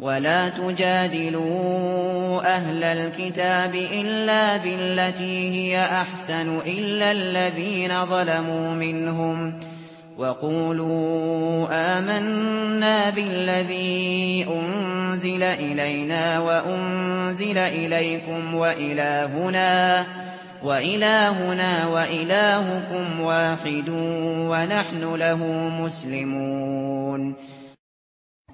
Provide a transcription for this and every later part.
ولا تجادلوا أهل الكتاب إلا بالتي هي أحسن إلا الذين ظلموا منهم وقولوا آمنا بالذي أنزل إلينا وأنزل إليكم وإلهنا وإلهنا وإلهكم واحد ونحن له مسلمون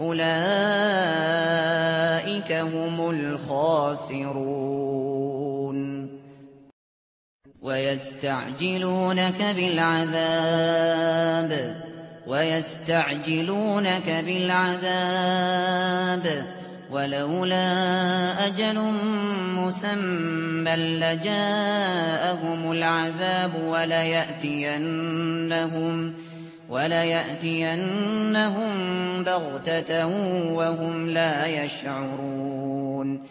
أولئك هم الخاسرون ويستعجلونك بالعذاب ويستعجلونك بالعذاب ولولا أجل مسمى لجاءهم العذاب ولا يأتينهم ولا ياتينهم بغتة وهم لا يشعرون.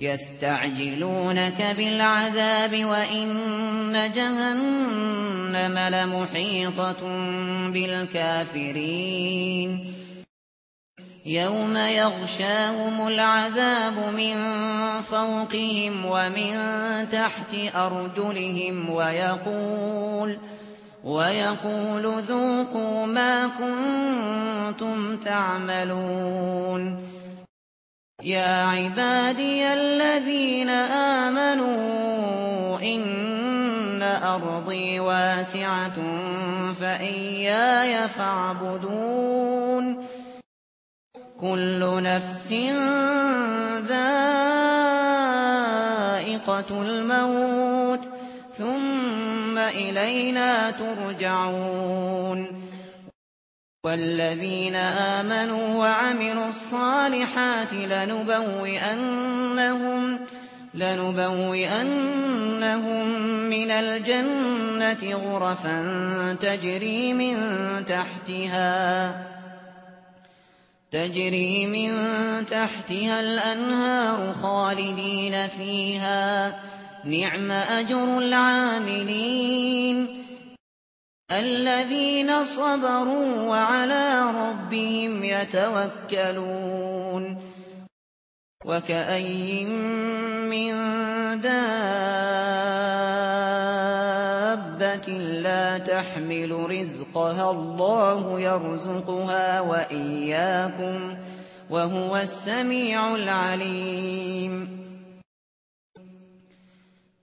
يستعجلونك بالعذاب وإن جهنم لمحيطة بالكافرين. يوم يغشاهم العذاب من فوقهم ومن تحت أرجلهم ويقول وَيَقُولُ ذُوقُوا مَا كُنتُمْ تَعْمَلُونَ يَا عِبَادِيَ الَّذِينَ آمَنُوا إِنَّ أَرْضِي وَاسِعَةٌ فَإِيَّايَ فَاعْبُدُونِ كُلُّ نَفْسٍ ذَائِقَةُ الْمَوْتِ ثُمَّ ثُمَّ إِلَيْنَا تُرْجَعُونَ. وَالَّذِينَ آمَنُوا وَعَمِلُوا الصَّالِحَاتِ لَنُبَوِّئَنَّهُمْ لَنُبَوِّئَنَّهُمْ مِنَ الْجَنَّةِ غُرَفًا تَجْرِي مِنْ تَحْتِهَا تَجْرِي مِنْ تَحْتِهَا الْأَنْهَارُ خَالِدِينَ فِيهَا. نعم أجر العاملين الذين صبروا وعلى ربهم يتوكلون وكأي من دابة لا تحمل رزقها الله يرزقها وإياكم وهو السميع العليم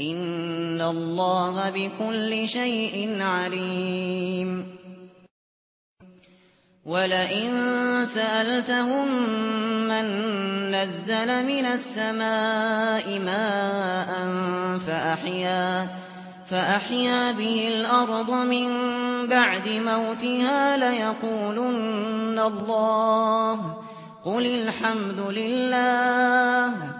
ان الله بكل شيء عليم. ولئن سألتهم من نزل من السماء ماء فأحيا فأحيا به الأرض من بعد موتها ليقولن الله قل الحمد لله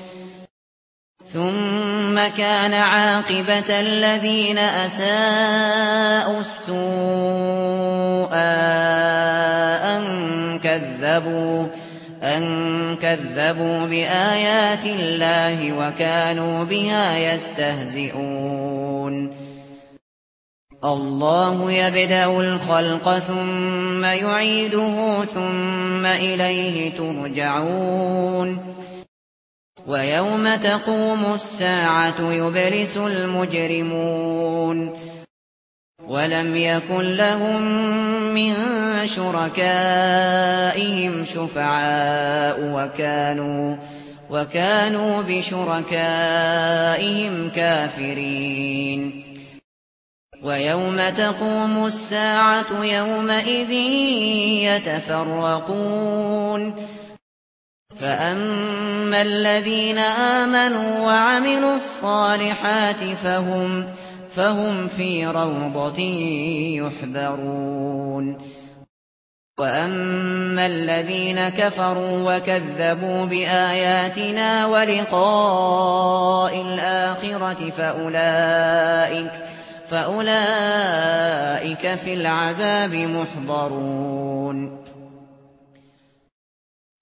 ثُمَّ كَانَ عَاقِبَةَ الَّذِينَ أَسَاءُوا السُّوءَ أَن كَذَّبُوا أَن كَذَّبُوا بِآيَاتِ اللَّهِ وَكَانُوا بِهَا يَسْتَهْزِئُونَ. الله يبدأ الخلق ثم يعيده ثم إليه ترجعون. وَيَوْمَ تَقُومُ السَّاعَةُ يُبْلِسُ الْمُجْرِمُونَ وَلَمْ يَكُنْ لَهُم مِّن شُرَكَائِهِمْ شُفَعَاءُ وَكَانُوا وَكَانُوا بِشُرَكَائِهِمْ كَافِرِينَ وَيَوْمَ تَقُومُ السَّاعَةُ يَوْمَئِذٍ يَتَفَرَّقُونَ فأما الذين آمنوا وعملوا الصالحات فهم فهم في روضة يحبرون وأما الذين كفروا وكذبوا بآياتنا ولقاء الآخرة فأولئك فأولئك في العذاب محضرون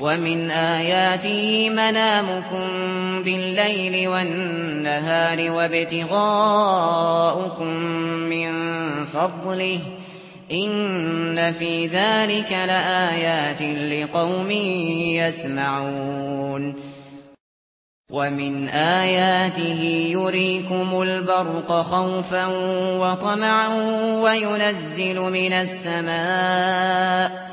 وَمِنْ آيَاتِهِ مَنَامُكُمْ بِاللَّيْلِ وَالنَّهَارِ وَابْتِغَاؤُكُمْ مِنْ فَضْلِهِ إِنَّ فِي ذَلِكَ لَآيَاتٍ لِقَوْمٍ يَسْمَعُونَ وَمِنْ آيَاتِهِ يُرِيكُمُ الْبَرْقَ خَوْفًا وَطَمَعًا وَيُنَزِّلُ مِنَ السَّمَاءِ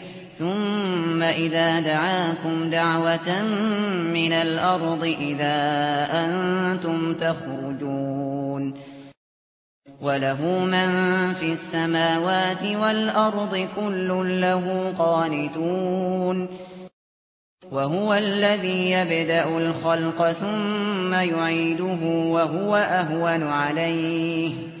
ثُمَّ إِذَا دَعَاكُمْ دَعْوَةً مِنَ الْأَرْضِ إِذَا أَنْتُمْ تَخْرُجُونَ وَلَهُ مَن فِي السَّمَاوَاتِ وَالْأَرْضِ كُلٌّ لَّهُ قَانِتُونَ وَهُوَ الَّذِي يَبْدَأُ الْخَلْقَ ثُمَّ يُعِيدُهُ وَهُوَ أَهْوَنُ عَلَيْهِ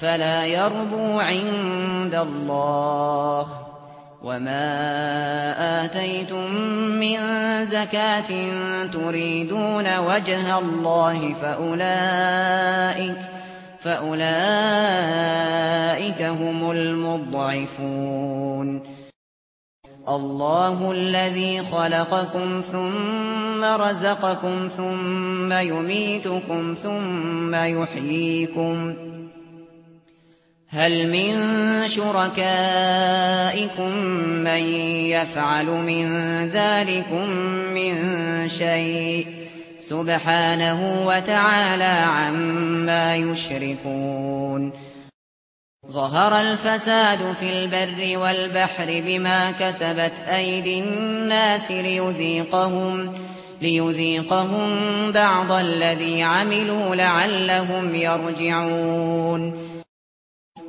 فلا يرضوا عند الله وما آتيتم من زكاة تريدون وجه الله فأولئك فأولئك هم المضعفون. الله الذي خلقكم ثم رزقكم ثم يميتكم ثم يحييكم هل من شركائكم من يفعل من ذلك من شيء سبحانه وتعالى عما يشركون ظهر الفساد في البر والبحر بما كسبت أيدي الناس ليذيقهم ليذيقهم بعض الذي عملوا لعلهم يرجعون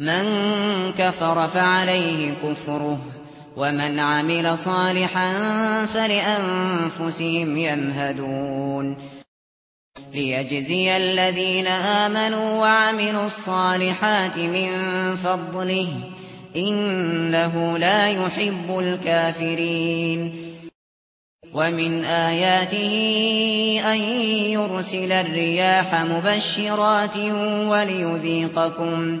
من كفر فعليه كفره ومن عمل صالحا فلأنفسهم يمهدون. ليجزي الذين آمنوا وعملوا الصالحات من فضله إنه لا يحب الكافرين. ومن آياته أن يرسل الرياح مبشرات وليذيقكم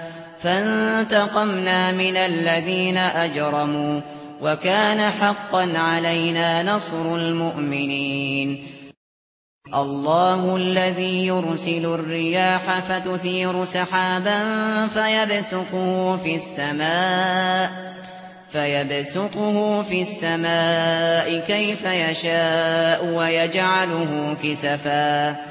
فانتقمنا من الذين أجرموا وكان حقا علينا نصر المؤمنين. الله الذي يرسل الرياح فتثير سحابا فيبسقه في السماء فيبسقه في السماء كيف يشاء ويجعله كسفا.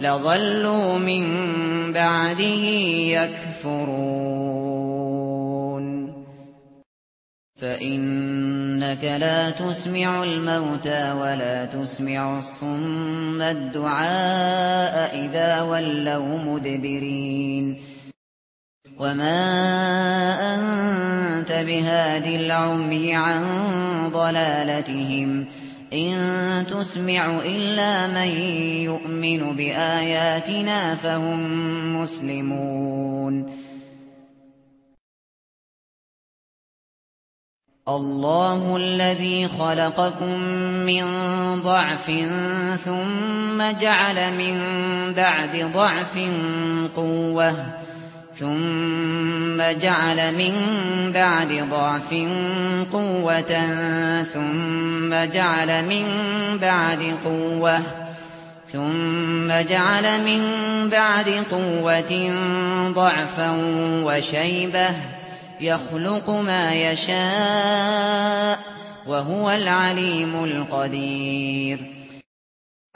لظلوا من بعده يكفرون. فإنك لا تسمع الموتى ولا تسمع الصم الدعاء إذا ولوا مدبرين. وما أنت بهادي العمي عن ضلالتهم. وما إن تسمع إلا من يؤمن بآياتنا فهم مسلمون. الله الذي خلقكم من ضعف ثم جعل من بعد ضعف قوة. ثُمَّ جَعَلَ مِن بَعْدِ ضَعْفٍ قُوَّةً ثُمَّ جَعَلَ مِن بَعْدِ قُوَّةٍ ثُمَّ جَعَلَ مِن بَعْدِ قُوَّةٍ ضَعْفًا وَشَيْبَةً يَخْلُقُ مَا يَشَاءُ وَهُوَ الْعَلِيمُ الْقَدِيرُ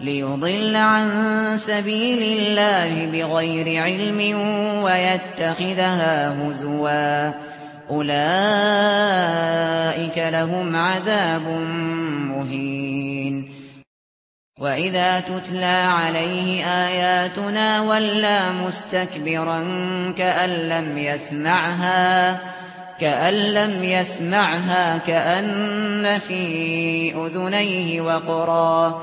ليضل عن سبيل الله بغير علم ويتخذها هزوا أولئك لهم عذاب مهين وإذا تتلى عليه آياتنا ولا مستكبرا كأن لم يسمعها كأن لم يسمعها كأن في أذنيه وقرا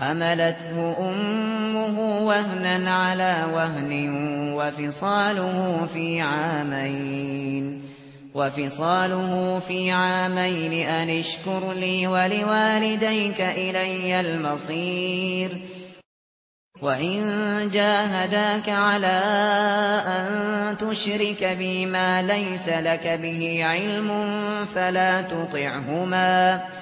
حملته أمه وهنا على وهن وفصاله في عامين وفصاله في عامين أن اشكر لي ولوالديك إلي المصير وإن جاهداك على أن تشرك بما ليس لك به علم فلا تطعهما فلا تطعهما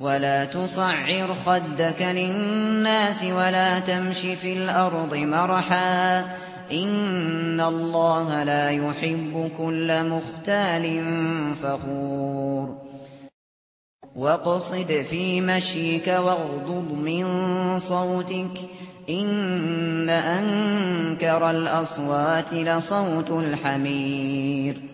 ولا تصعر خدك للناس ولا تمشي في الأرض مرحا إن الله لا يحب كل مختال فخور وقصد في مشيك واغضض من صوتك إن أنكر الأصوات لصوت الحمير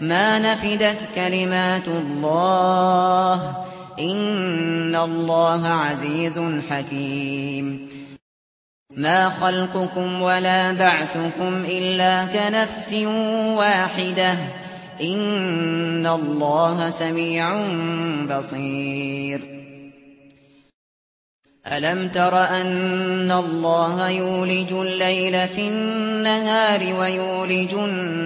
ما نفدت كلمات الله ان الله عزيز حكيم ما خلقكم ولا بعثكم الا كنفس واحدة ان الله سميع بصير الم تر ان الله يولج الليل في النهار ويولج النهار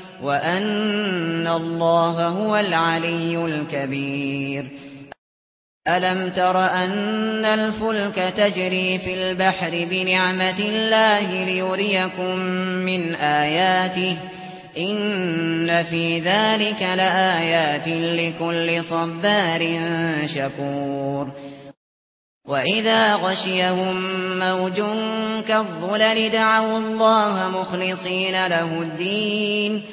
وأن الله هو العلي الكبير ألم تر أن الفلك تجري في البحر بنعمة الله ليريكم من آياته إن في ذلك لآيات لكل صبار شكور وَإِذَا غَشِيَهُم مَّوْجٌ كَالظُّلَلِ دَعَوُا اللَّهَ مُخْلِصِينَ لَهُ الدِّينَ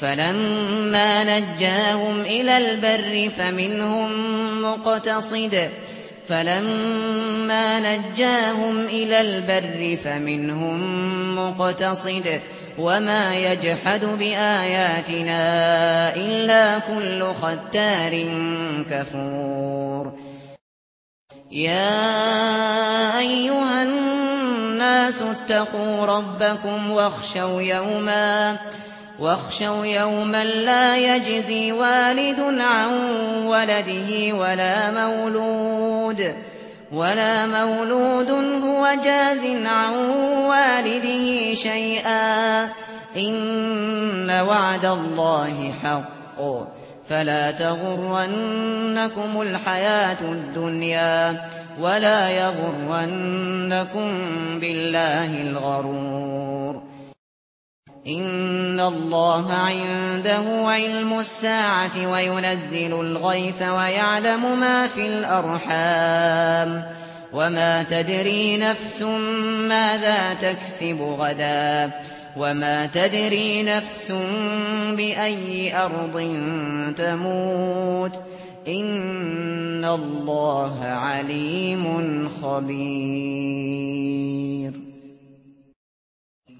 فَلَمَّا نَجَّاهُمْ إِلَى الْبَرِّ فَمِنْهُمْ مُقْتَصِدٌ فَلَمَّا نَجَّاهُمْ إِلَى الْبَرِّ فَمِنْهُمْ مُقْتَصِدٌ وَمَا يَجْحَدُ بِآيَاتِنَا إِلَّا كُلُّ خَتَّارٍ كَفُورٍ يَا أَيُّهَا النَّاسُ اتَّقُوا رَبَّكُمْ وَاخْشَوْا يَوْمًا واخشوا يوما لا يجزي والد عن ولده ولا مولود ولا مولود هو جاز عن والده شيئا إن وعد الله حق فلا تغرنكم الحياة الدنيا ولا يغرنكم بالله الغرور ان الله عنده علم الساعة وينزل الغيث ويعلم ما في الارحام وما تدري نفس ماذا تكسب غدا وما تدري نفس باي ارض تموت ان الله عليم خبير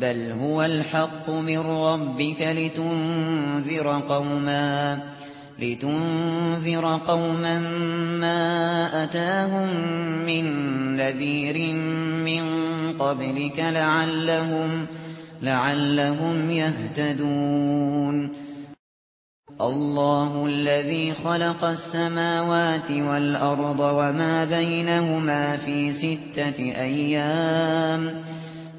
بل هو الحق من ربك لتنذر قوما لتنذر قوما ما أتاهم من نذير من قبلك لعلهم لعلهم يهتدون. الله الذي خلق السماوات والأرض وما بينهما في ستة أيام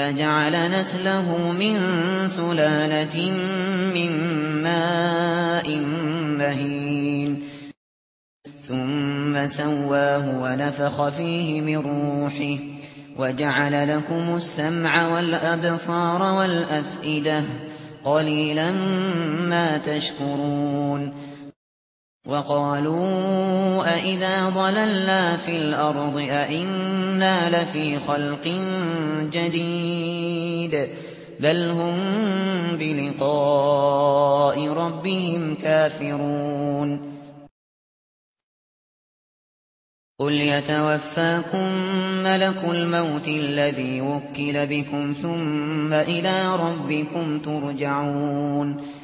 ثُمَّ جَعَلَ نَسْلَهُ مِنْ سُلَالَةٍ مِنْ مَاءٍ مَهِينٍ. ثُمَّ سَوَّاهُ وَنَفَخَ فِيهِ مِنْ رُوحِهِ وَجَعَلَ لَكُمُ السَّمْعَ وَالْأَبْصَارَ وَالْأَفْئِدَةَ قَلِيلًا مَا تَشْكُرُونَ. وَقَالُوا أَإِذَا ضَلَلْنَا فِي الْأَرْضِ أَإِنَّا لَفِي خَلْقٍ جَدِيدٍ بَلْ هُمْ بِلِقَاءِ رَبِّهِمْ كَافِرُونَ قُلْ يَتَوَفَّاكُم مَلَكُ الْمَوْتِ الَّذِي وُكِّلَ بِكُمْ ثُمَّ إِلَى رَبِّكُمْ تُرْجَعُونَ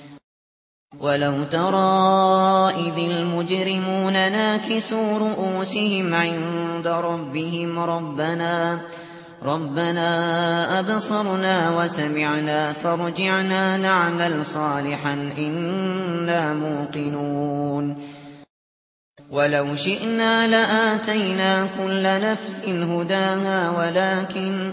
ولو ترى إذ المجرمون نَاكِسُو رؤوسهم عند ربهم ربنا ربنا أبصرنا وسمعنا فارجعنا نعمل صالحا إنا موقنون ولو شئنا لآتينا كل نفس هداها ولكن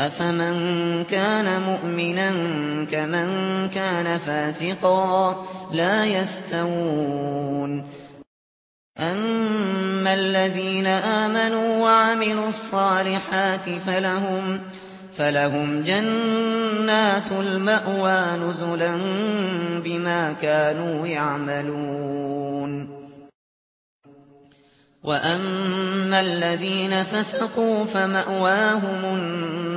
أفمن كان مؤمنا كمن كان فاسقا لا يستوون أما الذين آمنوا وعملوا الصالحات فلهم فلهم جنات المأوى نزلا بما كانوا يعملون وأما الذين فسقوا فمأواهم النار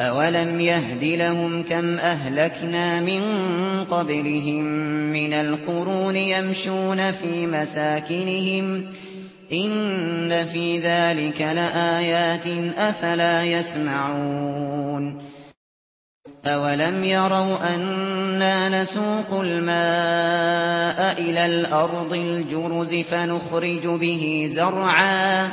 أَوَلَمْ يَهْدِ لَهُمْ كَمْ أَهْلَكْنَا مِنْ قَبْلِهِمْ مِنَ الْقُرُونِ يَمْشُونَ فِي مَسَاكِنِهِمْ إِنَّ فِي ذَلِكَ لَآيَاتٍ أَفَلَا يَسْمَعُونَ أَوَلَمْ يَرَوْا أَنَّا نَسُوقُ الْمَاءَ إِلَى الْأَرْضِ الْجُرُزِ فَنُخْرِجُ بِهِ زَرْعًا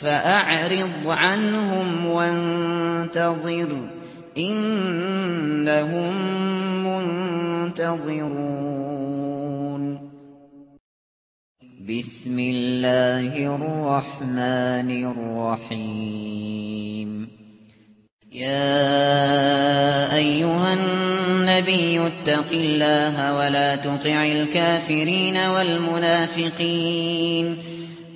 فأعرض عنهم وانتظر إنهم منتظرون. بسم الله الرحمن الرحيم. يا أيها النبي اتق الله ولا تطع الكافرين والمنافقين.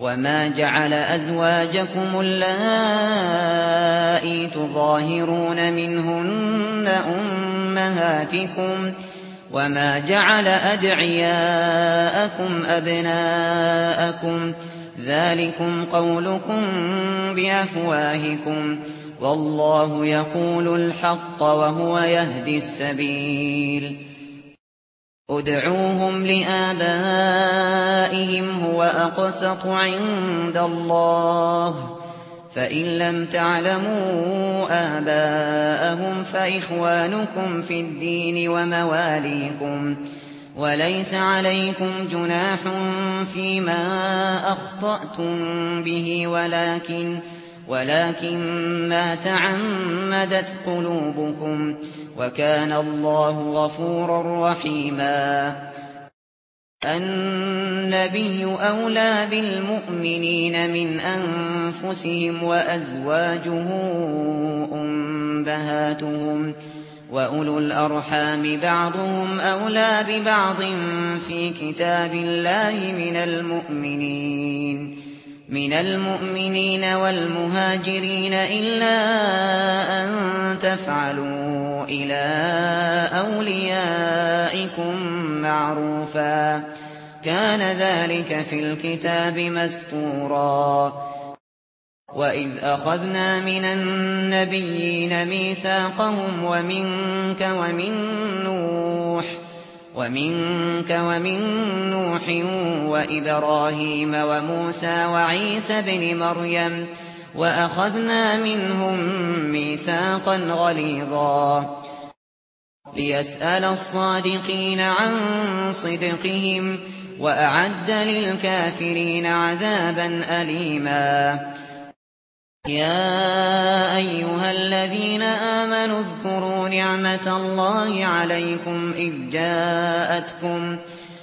وما جعل ازواجكم اللائي تظاهرون منهن امهاتكم وما جعل ادعياءكم ابناءكم ذلكم قولكم بافواهكم والله يقول الحق وهو يهدي السبيل ادعوهم لآبائهم هو أقسط عند الله. فإن لم تعلموا آباءهم فإخوانكم في الدين ومواليكم. وليس عليكم جناح فيما أخطأتم به ولكن ولكن ما تعمدت قلوبكم. ولكن وكان الله غفورا رحيما. النبي أولى بالمؤمنين من أنفسهم وأزواجه أمهاتهم وَأُولُو الْأَرْحَامِ بَعْضُهُمْ أَوْلَى بِبَعْضٍ فِي كِتَابِ اللَّهِ مِنَ الْمُؤْمِنِينَ. مِنَ الْمُؤْمِنِينَ وَالْمُهَاجِرِينَ إِلَّا أَن تفعلوا إلى أوليائكم معروفا. كان ذلك في الكتاب مسطورا وَإِذْ أَخَذْنَا مِنَ النَّبِيِّينَ مِيثَاقَهُمْ وَمِنْكَ وَمِنْ نُوحٍ وَمِنْكَ وَمِنْ نُوحٍ وَإِبْرَاهِيمَ وَمُوسَى وَعِيسَى ابْنِ مَرْيَمَ وَأَخَذْنَا مِنْهُمْ مِيثَاقًا غَلِيظًا لِيَسْأَلَ الصَّادِقِينَ عَن صِدْقِهِمْ وَأَعَدَّ لِلْكَافِرِينَ عَذَابًا أَلِيمًا يا ايها الذين امنوا اذكروا نعمه الله عليكم اذ جاءتكم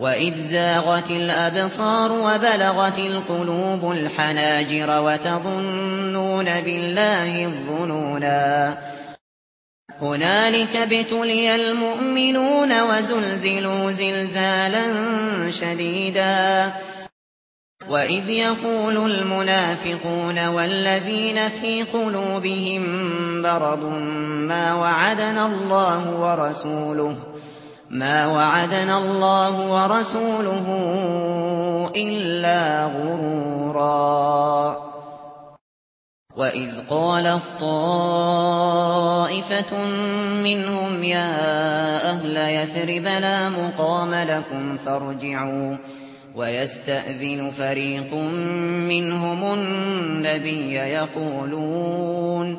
وَإِذْ زَاغَتِ الْأَبْصَارُ وَبَلَغَتِ الْقُلُوبُ الْحَنَاجِرَ وَتَظُنُّونَ بِاللَّهِ الظُّنُونَا هُنَالِكَ ابْتُلِيَ الْمُؤْمِنُونَ وَزُلْزِلُوا زِلْزَالًا شَدِيدًا وَإِذْ يَقُولُ الْمُنَافِقُونَ وَالَّذِينَ فِي قُلُوبِهِم مَّرَضٌ مَّا وَعَدَنَا اللَّهُ وَرَسُولُهُ ما وعدنا الله ورسوله إلا غرورا. وإذ قال الطائفة منهم يا أهل يثرب لا مقام لكم فارجعوا. ويستأذن فريق منهم النبي يقولون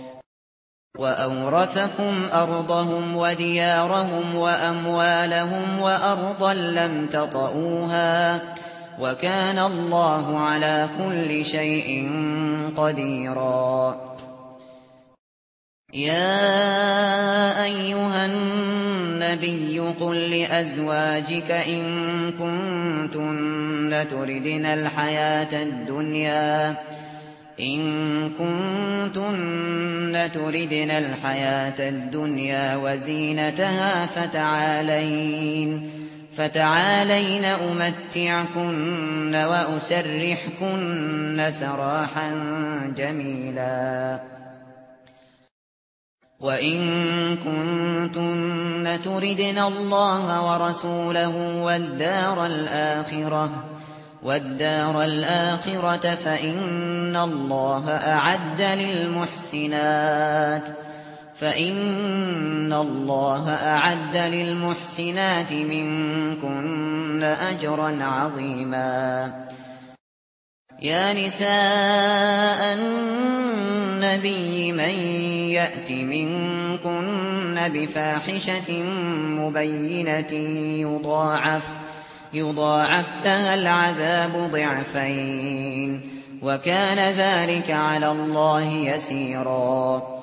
وَأَوْرَثَكُمْ أَرْضَهُمْ وَدِيَارَهُمْ وَأَمْوَالَهُمْ وَأَرْضًا لَّمْ تَطَئُوهَا وَكَانَ اللَّهُ عَلَى كُلِّ شَيْءٍ قَدِيرًا يَا أَيُّهَا النَّبِيُّ قُل لِّأَزْوَاجِكَ إِن كُنتُنَّ تُرِدْنَ الْحَيَاةَ الدُّنْيَا إن كنتن تردن الحياة الدنيا وزينتها فتعالين فتعالين أمتعكن وأسرحكن سراحا جميلا وَإِن كُنتُنَّ تُرِدْنَ اللَّهَ وَرَسُولَهُ وَالدَّارَ الْآخِرَةَ والدار الآخرة فإن الله أعد للمحسنات فإن الله أعد للمحسنات منكن أجرا عظيما. يا نساء النبي من يأت منكن بفاحشة مبينة يضاعف يضاعف لها العذاب ضعفين. وكان ذلك على الله يسيرا.